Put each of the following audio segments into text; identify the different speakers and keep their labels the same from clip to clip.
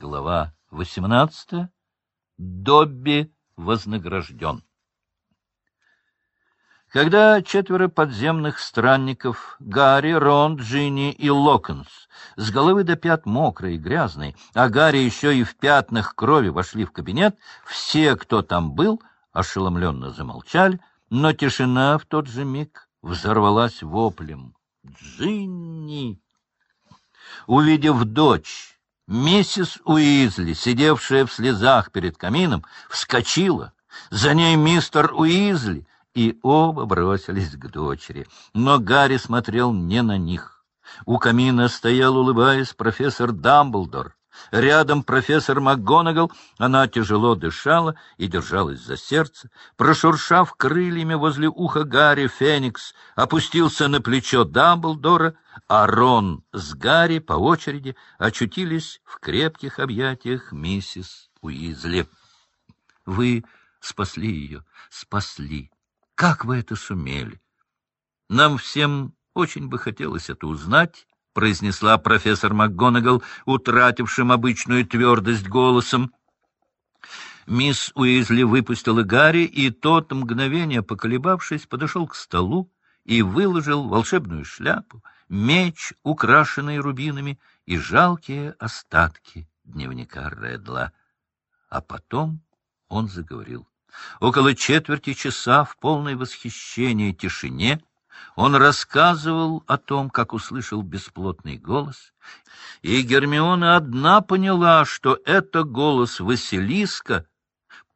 Speaker 1: Глава 18. Добби вознагражден. Когда четверо подземных странников — Гарри, Рон, Джинни и Локонс — с головы до пят мокрые и грязные, а Гарри еще и в пятнах крови вошли в кабинет, все, кто там был, ошеломленно замолчали, но тишина в тот же миг взорвалась воплем. «Джинни!» Увидев дочь, миссис Уизли, сидевшая в слезах перед камином, вскочила. За ней мистер Уизли, и оба бросились к дочери. Но Гарри смотрел не на них. У камина стоял, улыбаясь, профессор Дамблдор. Рядом профессор МакГонагал, она тяжело дышала и держалась за сердце. Прошуршав крыльями возле уха Гарри, Феникс опустился на плечо Дамблдора, а Рон с Гарри по очереди очутились в крепких объятиях миссис Уизли. — Вы спасли ее, спасли. Как вы это сумели? Нам всем очень бы хотелось это узнать, — произнесла профессор МакГонагал, утратившим обычную твердость голосом. Мисс Уизли выпустила Гарри, и тот, мгновение поколебавшись, подошел к столу и выложил волшебную шляпу, меч, украшенный рубинами, и жалкие остатки дневника Редла. А потом он заговорил. Около четверти часа в полной восхищении тишине он рассказывал о том, как услышал бесплотный голос, и Гермиона одна поняла, что это голос Василиска,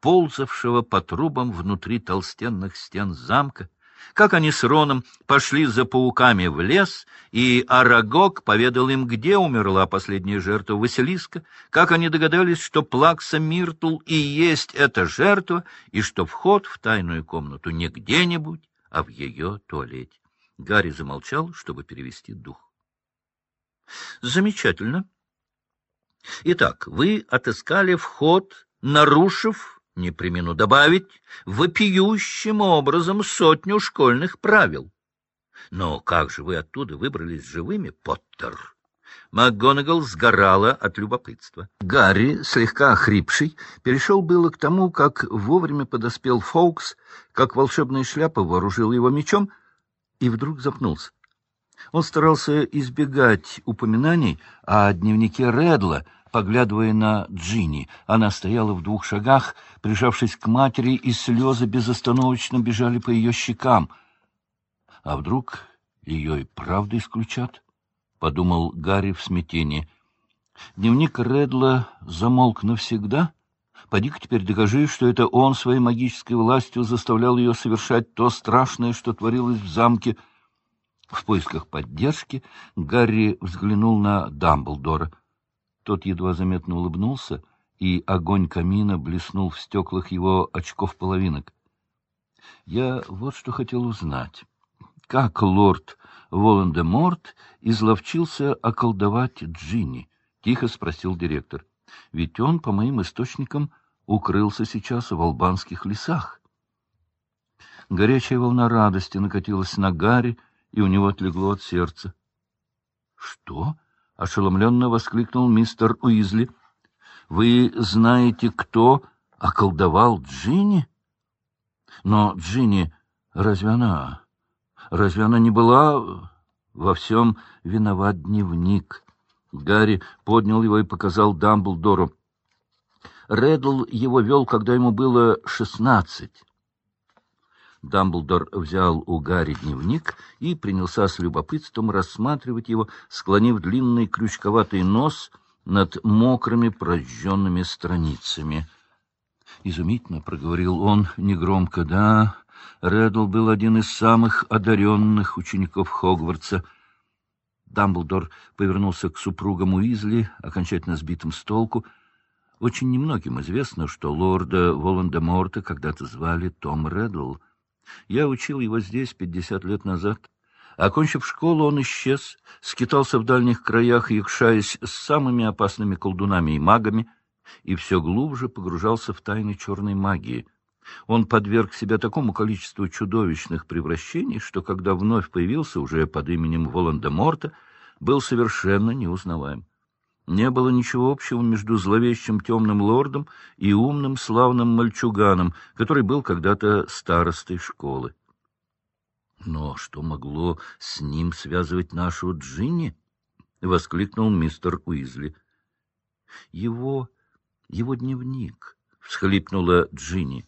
Speaker 1: ползавшего по трубам внутри толстенных стен замка, как они с Роном пошли за пауками в лес, и Арагог поведал им, где умерла последняя жертва Василиска, как они догадались, что Плакса Миртул и есть эта жертва, и что вход в тайную комнату не где-нибудь, а в ее туалете. Гарри замолчал, чтобы перевести дух. — Замечательно. Итак, вы отыскали вход, нарушив не примену добавить, вопиющим образом сотню школьных правил. Но как же вы оттуда выбрались живыми, Поттер? МакГонагал сгорала от любопытства. Гарри, слегка охрипший, перешел было к тому, как вовремя подоспел Фоукс, как волшебная шляпа вооружил его мечом, и вдруг запнулся. Он старался избегать упоминаний о дневнике Редла, поглядывая на Джинни. Она стояла в двух шагах, прижавшись к матери, и слезы безостановочно бежали по ее щекам. А вдруг ее и правда исключат? — подумал Гарри в смятении. Дневник Редла замолк навсегда. Поди-ка теперь докажи, что это он своей магической властью заставлял ее совершать то страшное, что творилось в замке. В поисках поддержки Гарри взглянул на Дамблдора — тот едва заметно улыбнулся, и огонь камина блеснул в стеклах его очков-половинок. Я вот что хотел узнать. Как лорд Волан-де-Морт изловчился околдовать Джинни? — тихо спросил директор. — Ведь он, по моим источникам, укрылся сейчас в албанских лесах. Горячая волна радости накатилась на Гарри, и у него отлегло от сердца. — Что? —— ошеломленно воскликнул мистер Уизли. — Вы знаете, кто околдовал Джинни? Но Джинни, разве она... Разве она не была... Во всем виноват дневник. Гарри поднял его и показал Дамблдору. Реддл его вел, когда ему было шестнадцать. Дамблдор взял у Гарри дневник и принялся с любопытством рассматривать его, склонив длинный крючковатый нос над мокрыми прожженными страницами. «Изумительно», — проговорил он негромко, — «да, Реддл был один из самых одаренных учеников Хогвартса». Дамблдор повернулся к супругам Уизли, окончательно сбитым с толку. Очень немногим известно, что лорда Волан-де-Морта когда-то звали Том Реддл — я учил его здесь пятьдесят лет назад. Окончив школу, он исчез, скитался в дальних краях, якшаясь с самыми опасными колдунами и магами, и все глубже погружался в тайны черной магии. Он подверг себя такому количеству чудовищных превращений, что, когда вновь появился уже под именем Волан-де-Морта, был совершенно неузнаваем. Не было ничего общего между зловещим темным лордом и умным славным мальчуганом, который был когда-то старостой школы. Но что могло с ним связывать нашу Джинни? — воскликнул мистер Уизли. — Его... его дневник, — всхлипнула Джинни.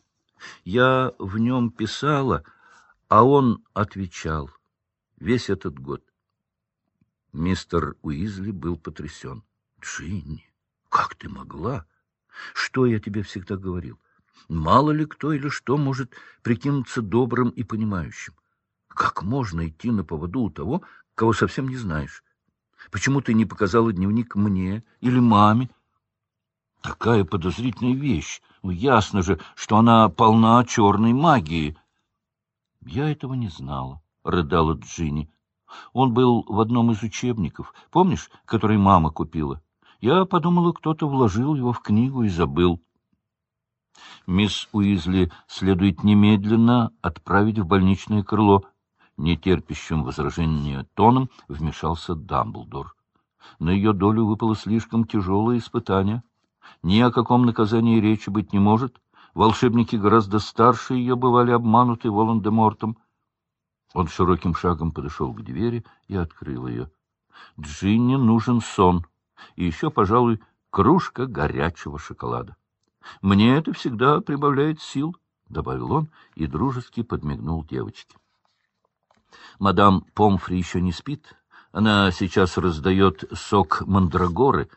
Speaker 1: Я в нем писала, а он отвечал весь этот год. Мистер Уизли был потрясен. — Джинни, как ты могла? Что я тебе всегда говорил? Мало ли кто или что может прикинуться добрым и понимающим. Как можно идти на поводу у того, кого совсем не знаешь? Почему ты не показала дневник мне или маме? Такая подозрительная вещь. Ну, ясно же, что она полна черной магии. Я этого не знала, — рыдала Джинни. Он был в одном из учебников, помнишь, который мама купила? Я подумала, кто-то вложил его в книгу и забыл. Мисс Уизли следует немедленно отправить в больничное крыло. Нетерпящим возражения тоном вмешался Дамблдор. На ее долю выпало слишком тяжелое испытание. Ни о каком наказании речи быть не может. Волшебники гораздо старше ее бывали обмануты Волан-де-Мортом. Он широким шагом подошел к двери и открыл ее. Джинни нужен сон. И еще, пожалуй, кружка горячего шоколада. Мне это всегда прибавляет сил, — добавил он и дружески подмигнул девочке. Мадам Помфри еще не спит. Она сейчас раздает сок мандрагоры.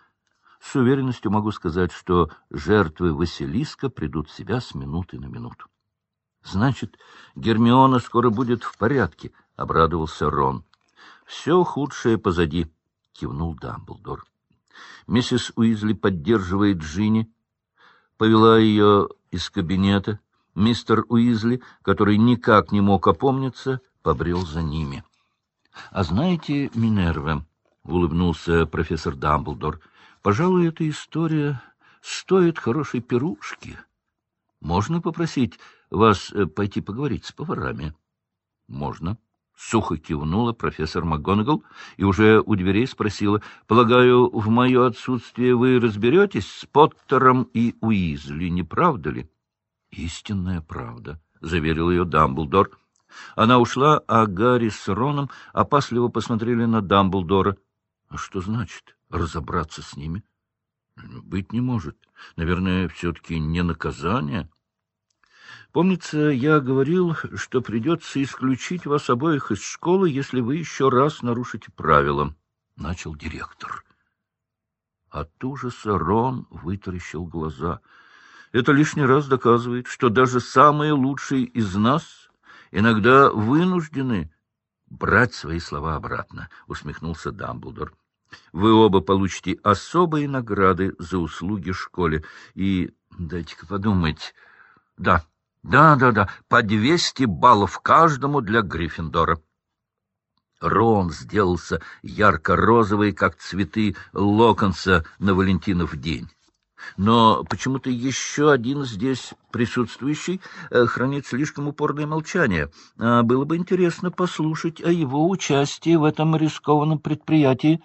Speaker 1: С уверенностью могу сказать, что жертвы Василиска придут в себя с минуты на минуту. — Значит, Гермиона скоро будет в порядке, — обрадовался Рон. — Все худшее позади, — кивнул Дамблдор. Миссис Уизли поддерживает Джинни, повела ее из кабинета. Мистер Уизли, который никак не мог опомниться, побрел за ними. — А знаете, Минерва, — улыбнулся профессор Дамблдор, — пожалуй, эта история стоит хорошей пирушки. Можно попросить вас э, пойти поговорить с поварами? — Можно. Сухо кивнула профессор МакГонагал и уже у дверей спросила, — Полагаю, в мое отсутствие вы разберетесь с Поттером и Уизли, не правда ли? — Истинная правда, — заверил ее Дамблдор. Она ушла, а Гарри с Роном опасливо посмотрели на Дамблдора. — А что значит разобраться с ними? — Быть не может. Наверное, все-таки не наказание. — Помнится, я говорил, что придется исключить вас обоих из школы, если вы еще раз нарушите правила, — начал директор. От ужаса Рон вытаращил глаза. Это лишний раз доказывает, что даже самые лучшие из нас иногда вынуждены брать свои слова обратно, — усмехнулся Дамблдор. Вы оба получите особые награды за услуги школе. И дайте-ка подумать... Да, да-да-да, по двести баллов каждому для Гриффиндора. Рон сделался ярко-розовый, как цветы Локонса на Валентинов день. Но почему-то еще один здесь присутствующий э, хранит слишком упорное молчание. А было бы интересно послушать о его участии в этом рискованном предприятии.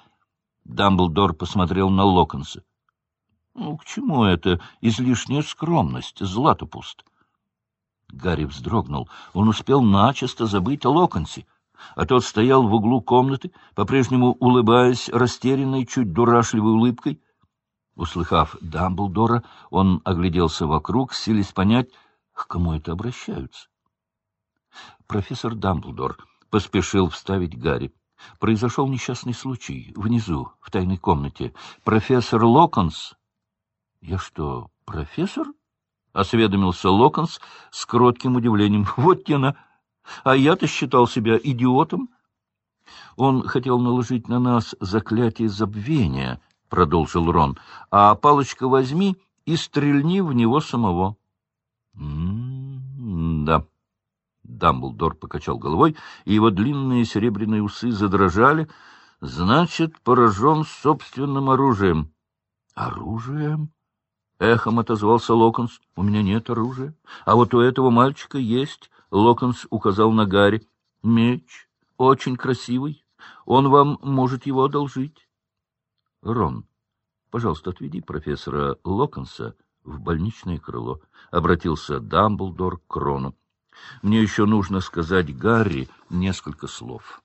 Speaker 1: Дамблдор посмотрел на Локонса. Ну, к чему это излишняя скромность, Златопуст? Гарри вздрогнул. Он успел начисто забыть о Локонсе, а тот стоял в углу комнаты, по-прежнему улыбаясь растерянной, чуть дурашливой улыбкой. Услыхав Дамблдора, он огляделся вокруг, силясь понять, к кому это обращаются. Профессор Дамблдор поспешил вставить Гарри. Произошел несчастный случай внизу, в тайной комнате. Профессор Локонс... — Я что, профессор? — осведомился Локонс с кротким удивлением. — Вот тена! А я-то считал себя идиотом. Он хотел наложить на нас заклятие забвения, — продолжил Рон, — а палочка возьми и стрельни в него самого. М-м, — Да. Дамблдор покачал головой, и его длинные серебряные усы задрожали. — Значит, поражен собственным оружием. — Оружием? — эхом отозвался Локонс. — У меня нет оружия. А вот у этого мальчика есть. Локонс указал на Гарри. — Меч. Очень красивый. Он вам может его одолжить. — Рон, Пожалуйста, отведи профессора Локонса в больничное крыло, — обратился Дамблдор к Крону. — Мне еще нужно сказать Гарри несколько слов.